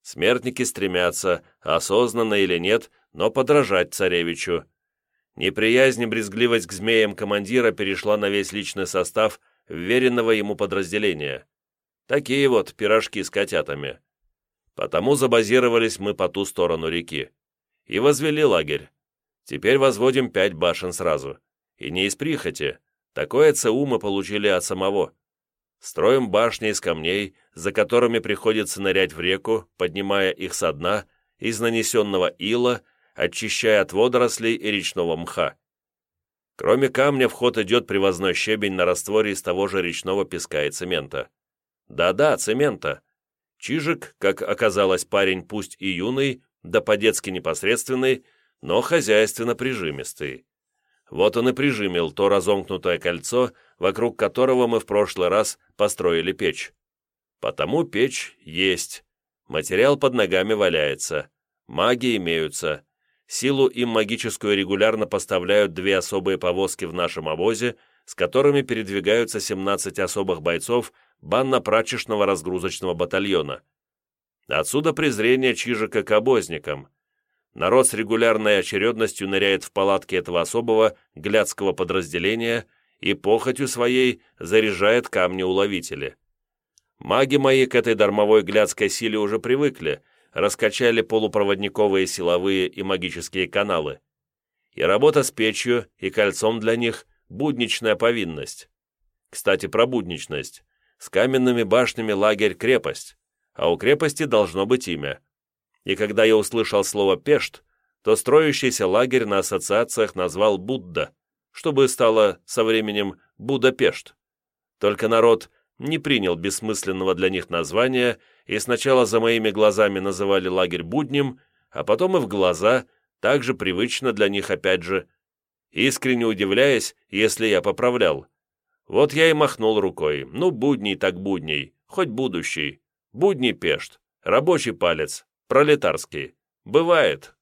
Смертники стремятся, осознанно или нет, но подражать царевичу. Неприязнь и брезгливость к змеям командира перешла на весь личный состав веренного ему подразделения. Такие вот пирожки с котятами. Потому забазировались мы по ту сторону реки. И возвели лагерь. Теперь возводим пять башен сразу. И не из прихоти. Такое ЦУ мы получили от самого. Строим башни из камней, за которыми приходится нырять в реку, поднимая их со дна, из нанесенного ила, очищая от водорослей и речного мха. Кроме камня в ход идет привозной щебень на растворе из того же речного песка и цемента. Да-да, цемента. Чижик, как оказалось, парень пусть и юный, да по-детски непосредственный, но хозяйственно прижимистый. Вот он и прижимил то разомкнутое кольцо, вокруг которого мы в прошлый раз построили печь. Потому печь есть. Материал под ногами валяется. Маги имеются. Силу им магическую регулярно поставляют две особые повозки в нашем обозе, с которыми передвигаются 17 особых бойцов банно-прачечного разгрузочного батальона. Отсюда презрение Чижика к обозникам – народ с регулярной очередностью ныряет в палатки этого особого глядского подразделения и похотью своей заряжает камни-уловители. Маги мои к этой дармовой глядской силе уже привыкли, раскачали полупроводниковые силовые и магические каналы. И работа с печью и кольцом для них – будничная повинность. Кстати, про будничность. С каменными башнями лагерь – крепость, а у крепости должно быть имя – и когда я услышал слово «пешт», то строящийся лагерь на ассоциациях назвал Будда, чтобы стало со временем Будапешт. Только народ не принял бессмысленного для них названия и сначала за моими глазами называли лагерь Буднем, а потом и в глаза, также привычно для них опять же, искренне удивляясь, если я поправлял. Вот я и махнул рукой. Ну, будний так будний, хоть будущий. Будний пешт, рабочий палец, Пролетарский. Бывает.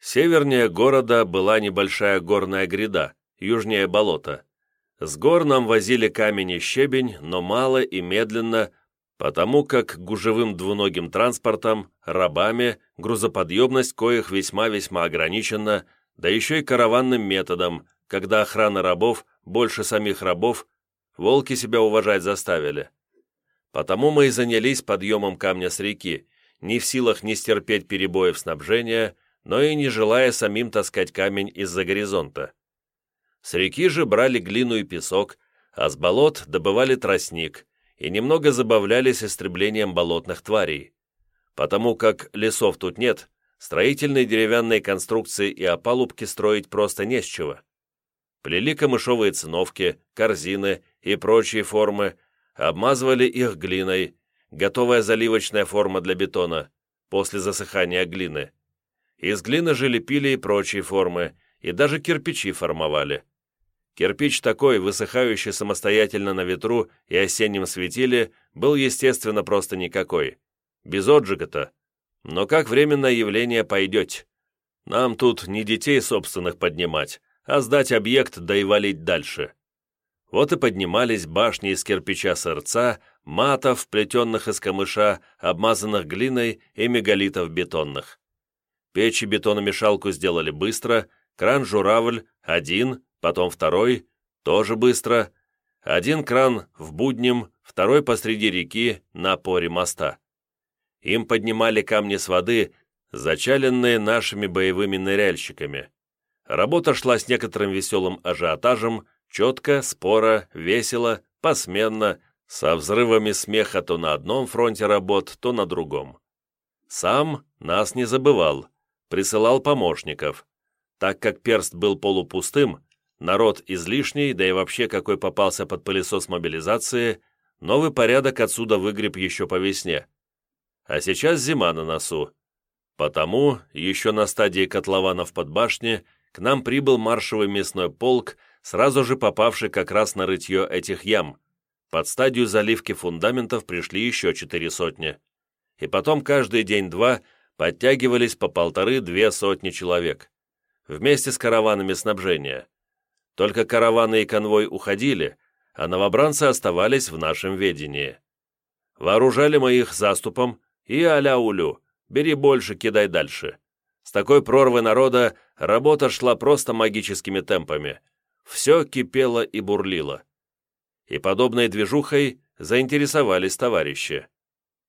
Севернее города была небольшая горная гряда, южнее болота. С гор нам возили камень и щебень, но мало и медленно, потому как гужевым двуногим транспортом, рабами, грузоподъемность коих весьма-весьма ограничена, да еще и караванным методом, когда охрана рабов больше самих рабов, волки себя уважать заставили. Потому мы и занялись подъемом камня с реки, не в силах не стерпеть перебоев снабжения, но и не желая самим таскать камень из-за горизонта. С реки же брали глину и песок, а с болот добывали тростник и немного забавлялись истреблением болотных тварей. Потому как лесов тут нет, строительные деревянные конструкции и опалубки строить просто не с чего. Плели камышовые циновки, корзины и прочие формы, обмазывали их глиной, готовая заливочная форма для бетона, после засыхания глины. Из глины же лепили и прочие формы, и даже кирпичи формовали. Кирпич такой, высыхающий самостоятельно на ветру и осеннем светиле, был, естественно, просто никакой. Без отжига-то. Но как временное явление пойдете? Нам тут не детей собственных поднимать, а сдать объект да и валить дальше. Вот и поднимались башни из кирпича сырца, матов, плетенных из камыша, обмазанных глиной и мегалитов бетонных. Печь и бетономешалку сделали быстро, кран-журавль один, потом второй, тоже быстро. Один кран в буднем, второй посреди реки на поре моста. Им поднимали камни с воды, зачаленные нашими боевыми ныряльщиками. Работа шла с некоторым веселым ажиотажем, Четко, споро, весело, посменно, со взрывами смеха то на одном фронте работ, то на другом. Сам нас не забывал, присылал помощников. Так как перст был полупустым, народ излишний, да и вообще какой попался под пылесос мобилизации, новый порядок отсюда выгреб еще по весне. А сейчас зима на носу. Потому, еще на стадии котлованов под башне, к нам прибыл маршевый мясной полк сразу же попавший как раз на рытье этих ям. Под стадию заливки фундаментов пришли еще четыре сотни. И потом каждый день-два подтягивались по полторы-две сотни человек. Вместе с караванами снабжения. Только караваны и конвой уходили, а новобранцы оставались в нашем ведении. Вооружали мы их заступом и аля-улю, бери больше, кидай дальше. С такой прорвой народа работа шла просто магическими темпами. Все кипело и бурлило. И подобной движухой заинтересовались товарищи.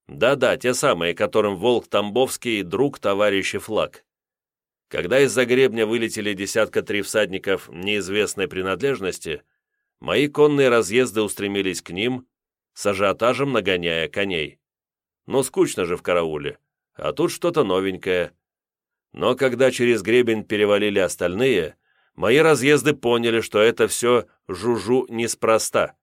Да-да, те самые, которым Волк Тамбовский друг товарищи флаг. Когда из-за гребня вылетели десятка три всадников неизвестной принадлежности, мои конные разъезды устремились к ним, с ажиотажем нагоняя коней. Ну, скучно же в карауле, а тут что-то новенькое. Но когда через гребень перевалили остальные, мои разъезды поняли, что это все жужу неспроста,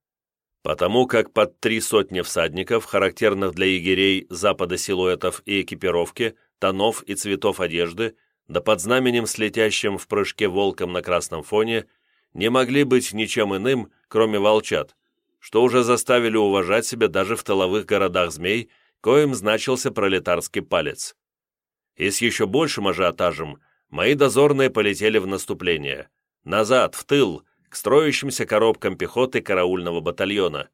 потому как под три сотни всадников, характерных для егерей запада силуэтов и экипировки, тонов и цветов одежды, да под знаменем с летящим в прыжке волком на красном фоне, не могли быть ничем иным, кроме волчат, что уже заставили уважать себя даже в тыловых городах змей, коим значился пролетарский палец. И с еще большим ажиотажем мои дозорные полетели в наступление. Назад, в тыл, к строящимся коробкам пехоты караульного батальона.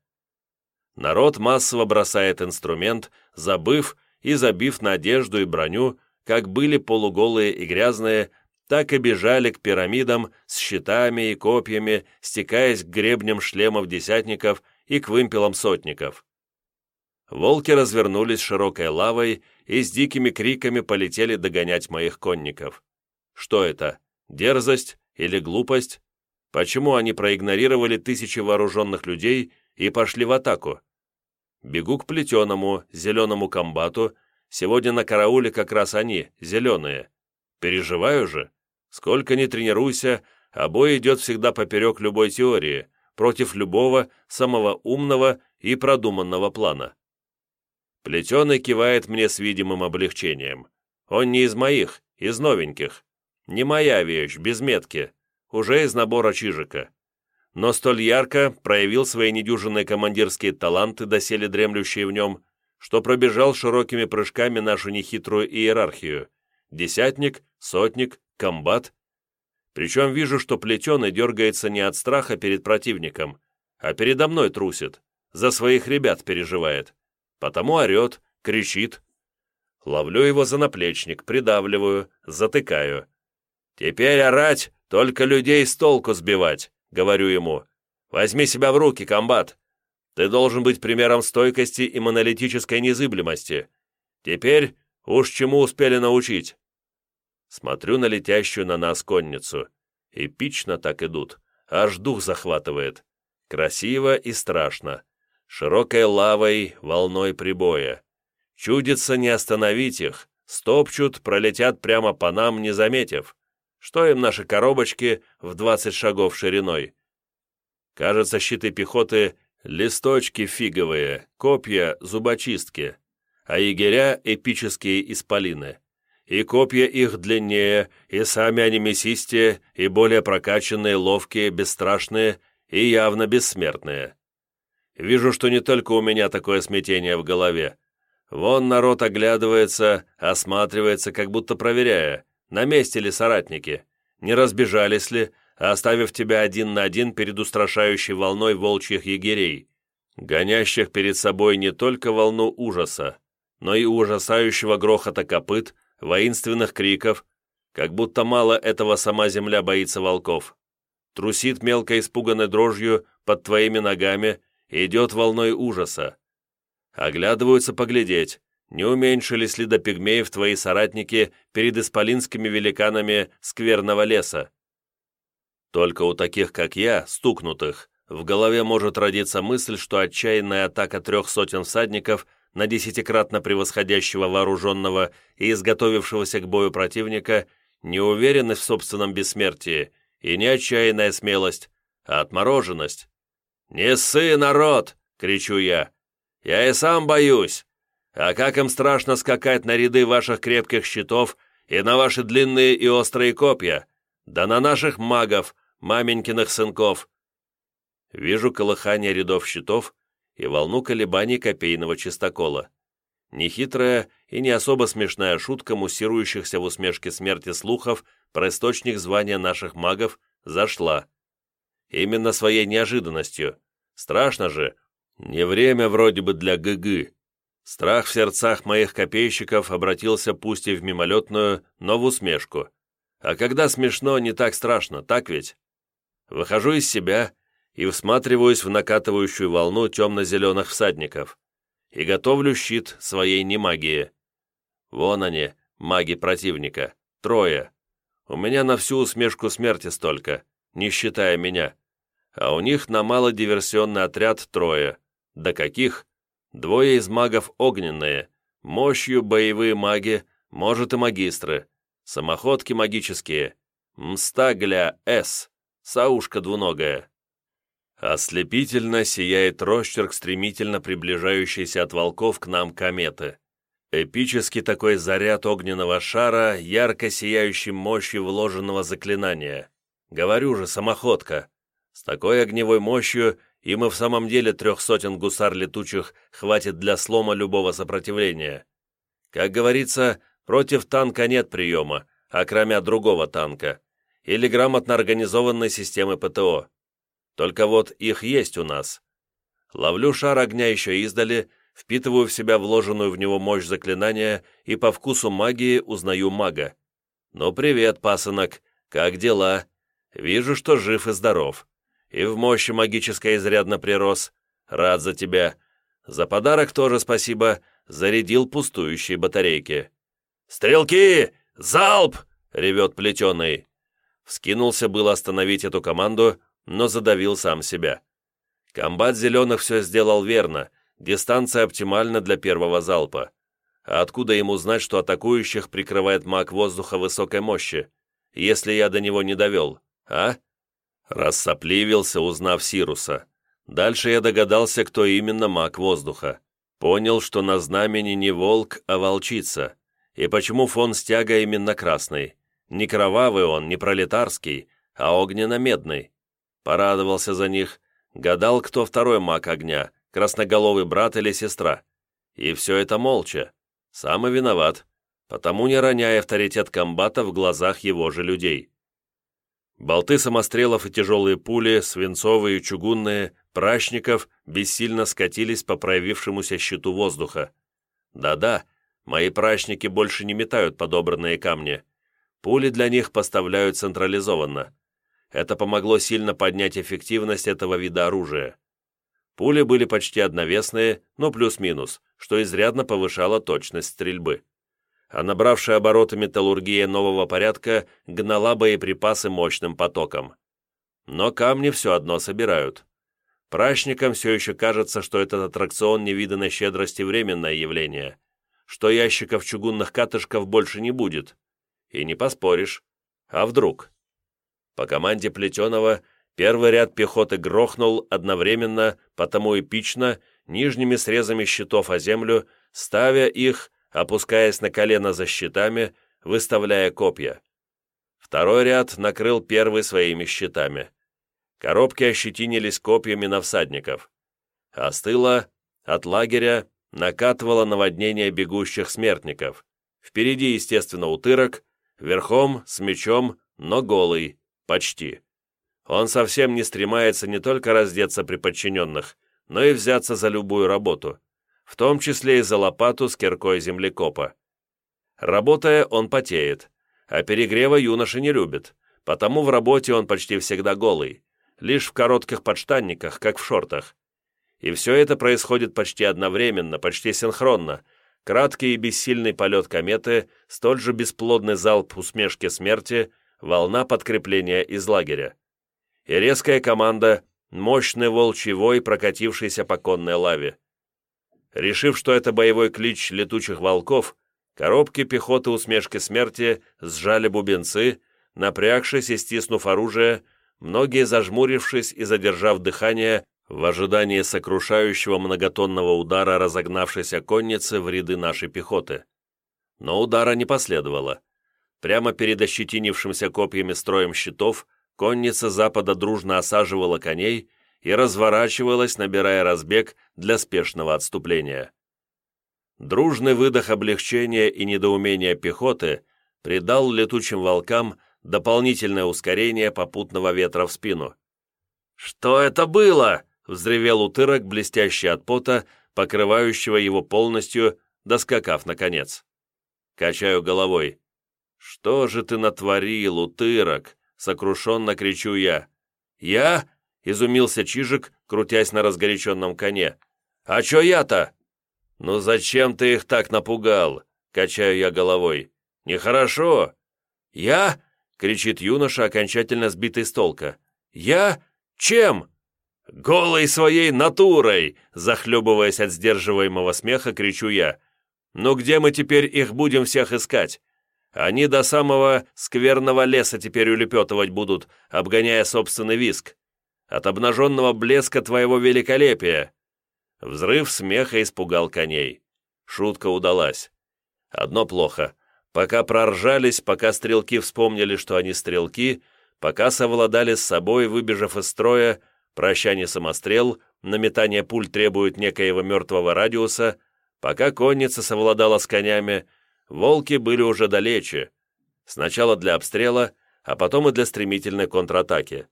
Народ массово бросает инструмент, забыв и забив на одежду и броню, как были полуголые и грязные, так и бежали к пирамидам с щитами и копьями, стекаясь к гребням шлемов десятников и к вымпелам сотников. Волки развернулись широкой лавой и с дикими криками полетели догонять моих конников. Что это? Дерзость или глупость? Почему они проигнорировали тысячи вооруженных людей и пошли в атаку? Бегу к плетеному, зеленому комбату. Сегодня на карауле как раз они, зеленые. Переживаю же. Сколько ни тренируйся, а бой идет всегда поперек любой теории, против любого самого умного и продуманного плана. Плетеный кивает мне с видимым облегчением. Он не из моих, из новеньких. Не моя вещь, без метки. Уже из набора чижика. Но столь ярко проявил свои недюжинные командирские таланты, доселе дремлющие в нем, что пробежал широкими прыжками нашу нехитрую иерархию. Десятник, сотник, комбат. Причем вижу, что плетеный дергается не от страха перед противником, а передо мной трусит, за своих ребят переживает. Потому орет, кричит. Ловлю его за наплечник, придавливаю, затыкаю. «Теперь орать, только людей с толку сбивать», — говорю ему. «Возьми себя в руки, комбат. Ты должен быть примером стойкости и монолитической незыблемости. Теперь уж чему успели научить». Смотрю на летящую на нас конницу. Эпично так идут, аж дух захватывает. Красиво и страшно широкой лавой, волной прибоя. Чудится не остановить их, стопчут, пролетят прямо по нам, не заметив. Что им наши коробочки в двадцать шагов шириной? Кажется, щиты пехоты — листочки фиговые, копья — зубочистки, а егеря — эпические исполины. И копья их длиннее, и сами они мясистее, и более прокачанные, ловкие, бесстрашные и явно бессмертные. Вижу, что не только у меня такое смятение в голове. Вон народ оглядывается, осматривается, как будто проверяя, на месте ли соратники, не разбежались ли, оставив тебя один на один перед устрашающей волной волчьих егерей, гонящих перед собой не только волну ужаса, но и ужасающего грохота копыт, воинственных криков, как будто мало этого сама земля боится волков. Трусит мелко испуганной дрожью под твоими ногами идет волной ужаса. Оглядываются поглядеть, не уменьшились ли до пигмеев твои соратники перед исполинскими великанами скверного леса. Только у таких, как я, стукнутых, в голове может родиться мысль, что отчаянная атака трех сотен всадников на десятикратно превосходящего вооруженного и изготовившегося к бою противника не уверенность в собственном бессмертии и не отчаянная смелость, а отмороженность, «Не ссы, народ!» — кричу я. «Я и сам боюсь. А как им страшно скакать на ряды ваших крепких щитов и на ваши длинные и острые копья, да на наших магов, маменькиных сынков!» Вижу колыхание рядов щитов и волну колебаний копейного чистокола. Нехитрая и не особо смешная шутка муссирующихся в усмешке смерти слухов про источник звания наших магов зашла. Именно своей неожиданностью. Страшно же. Не время вроде бы для ГГ. Страх в сердцах моих копейщиков обратился пусть и в мимолетную, но в усмешку. А когда смешно, не так страшно, так ведь? Выхожу из себя и всматриваюсь в накатывающую волну темно-зеленых всадников и готовлю щит своей немагии. Вон они, маги противника, трое. У меня на всю усмешку смерти столько, не считая меня. А у них на малодиверсионный отряд трое. До каких? Двое из магов огненные, мощью боевые маги, может и магистры, самоходки магические, мстагля С, саушка двуногая. Ослепительно сияет росчерк стремительно приближающейся от волков к нам кометы. Эпический такой заряд огненного шара, ярко сияющий мощью вложенного заклинания. Говорю же, самоходка. С такой огневой мощью им и в самом деле трех сотен гусар летучих хватит для слома любого сопротивления. Как говорится, против танка нет приема, а кроме другого танка, или грамотно организованной системы ПТО. Только вот их есть у нас. Ловлю шар огня еще издали, впитываю в себя вложенную в него мощь заклинания и по вкусу магии узнаю мага. «Ну, привет, пасынок, как дела? Вижу, что жив и здоров. И в мощи магической изрядно прирос. Рад за тебя. За подарок тоже спасибо. Зарядил пустующие батарейки». «Стрелки! Залп!» — ревет плетеный. Вскинулся было остановить эту команду, но задавил сам себя. Комбат зеленых все сделал верно — Дистанция оптимальна для первого залпа. А откуда ему знать, что атакующих прикрывает маг воздуха высокой мощи, если я до него не довел, а? Рассопливился, узнав Сируса. Дальше я догадался, кто именно маг воздуха. Понял, что на знамени не волк, а волчица. И почему фон стяга именно красный. Не кровавый он, не пролетарский, а огненно-медный. Порадовался за них. Гадал, кто второй маг огня, красноголовый брат или сестра. И все это молча. Сам и виноват, потому не роняя авторитет комбата в глазах его же людей. Болты самострелов и тяжелые пули, свинцовые и чугунные, прачников бессильно скатились по проявившемуся щиту воздуха. Да-да, мои прачники больше не метают подобранные камни. Пули для них поставляют централизованно. Это помогло сильно поднять эффективность этого вида оружия. Пули были почти одновесные, но плюс-минус, что изрядно повышало точность стрельбы. А набравшая обороты металлургия нового порядка гнала боеприпасы мощным потоком. Но камни все одно собирают. Прачникам все еще кажется, что этот аттракцион невиданной щедрости временное явление, что ящиков чугунных катышков больше не будет. И не поспоришь. А вдруг? По команде Плетеного Первый ряд пехоты грохнул одновременно, потому эпично, нижними срезами щитов о землю, ставя их, опускаясь на колено за щитами, выставляя копья. Второй ряд накрыл первый своими щитами. Коробки ощетинились копьями на всадников. Остыло, от лагеря накатывало наводнение бегущих смертников. Впереди, естественно, утырок, верхом, с мечом, но голый, почти. Он совсем не стремается не только раздеться при подчиненных, но и взяться за любую работу, в том числе и за лопату с киркой землекопа. Работая, он потеет, а перегрева юноша не любит, потому в работе он почти всегда голый, лишь в коротких подштанниках, как в шортах. И все это происходит почти одновременно, почти синхронно. Краткий и бессильный полет кометы, столь же бесплодный залп усмешки смерти, волна подкрепления из лагеря и резкая команда, мощный волчий вой, прокатившийся по конной лаве. Решив, что это боевой клич летучих волков, коробки пехоты усмешки смерти сжали бубенцы, напрягшись и стиснув оружие, многие зажмурившись и задержав дыхание в ожидании сокрушающего многотонного удара разогнавшейся конницы в ряды нашей пехоты. Но удара не последовало. Прямо перед ощетинившимся копьями строем щитов конница запада дружно осаживала коней и разворачивалась, набирая разбег для спешного отступления. Дружный выдох облегчения и недоумения пехоты придал летучим волкам дополнительное ускорение попутного ветра в спину. «Что это было?» — взревел утырок, блестящий от пота, покрывающего его полностью, доскакав наконец. Качаю головой. «Что же ты натворил, утырок?» — сокрушенно кричу я. «Я?» — изумился Чижик, крутясь на разгоряченном коне. «А чё я-то?» «Ну зачем ты их так напугал?» — качаю я головой. «Нехорошо!» «Я?» — кричит юноша, окончательно сбитый с толка. «Я? Чем?» «Голой своей натурой!» — захлебываясь от сдерживаемого смеха, кричу я. «Ну где мы теперь их будем всех искать? Они до самого скверного леса теперь улепетывать будут, обгоняя собственный виск. От обнаженного блеска твоего великолепия!» Взрыв смеха испугал коней. Шутка удалась. Одно плохо. Пока проржались, пока стрелки вспомнили, что они стрелки, пока совладали с собой, выбежав из строя, прощание самострел, на метание пуль требует некоего мертвого радиуса, пока конница совладала с конями, волки были уже далече. Сначала для обстрела, а потом и для стремительной контратаки.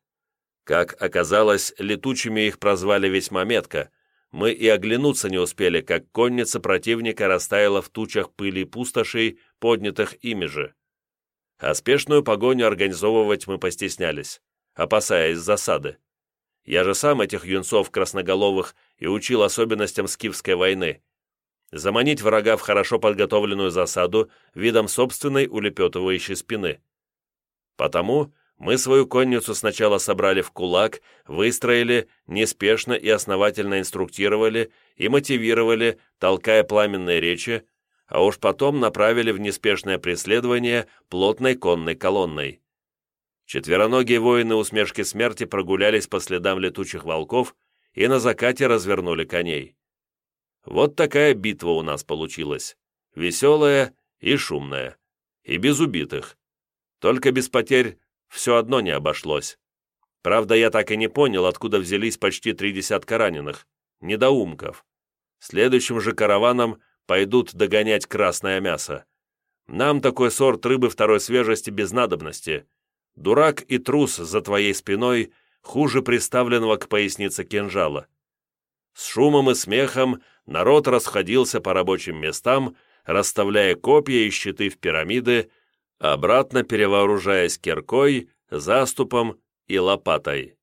Как оказалось, летучими их прозвали весьма метко, мы и оглянуться не успели, как конница противника растаяла в тучах пыли пустошей, поднятых ими же. А спешную погоню организовывать мы постеснялись, опасаясь засады. Я же сам этих юнцов красноголовых и учил особенностям скифской войны. Заманить врага в хорошо подготовленную засаду видом собственной улепетывающей спины. Потому мы свою конницу сначала собрали в кулак, выстроили, неспешно и основательно инструктировали и мотивировали, толкая пламенные речи, а уж потом направили в неспешное преследование плотной конной колонной. Четвероногие воины усмешки смерти прогулялись по следам летучих волков и на закате развернули коней. Вот такая битва у нас получилась. Веселая и шумная. И без убитых. Только без потерь все одно не обошлось. Правда, я так и не понял, откуда взялись почти три десятка раненых. Недоумков. Следующим же караваном пойдут догонять красное мясо. Нам такой сорт рыбы второй свежести без надобности. Дурак и трус за твоей спиной хуже приставленного к пояснице кинжала. С шумом и смехом народ расходился по рабочим местам, расставляя копья и щиты в пирамиды, обратно перевооружаясь киркой, заступом и лопатой.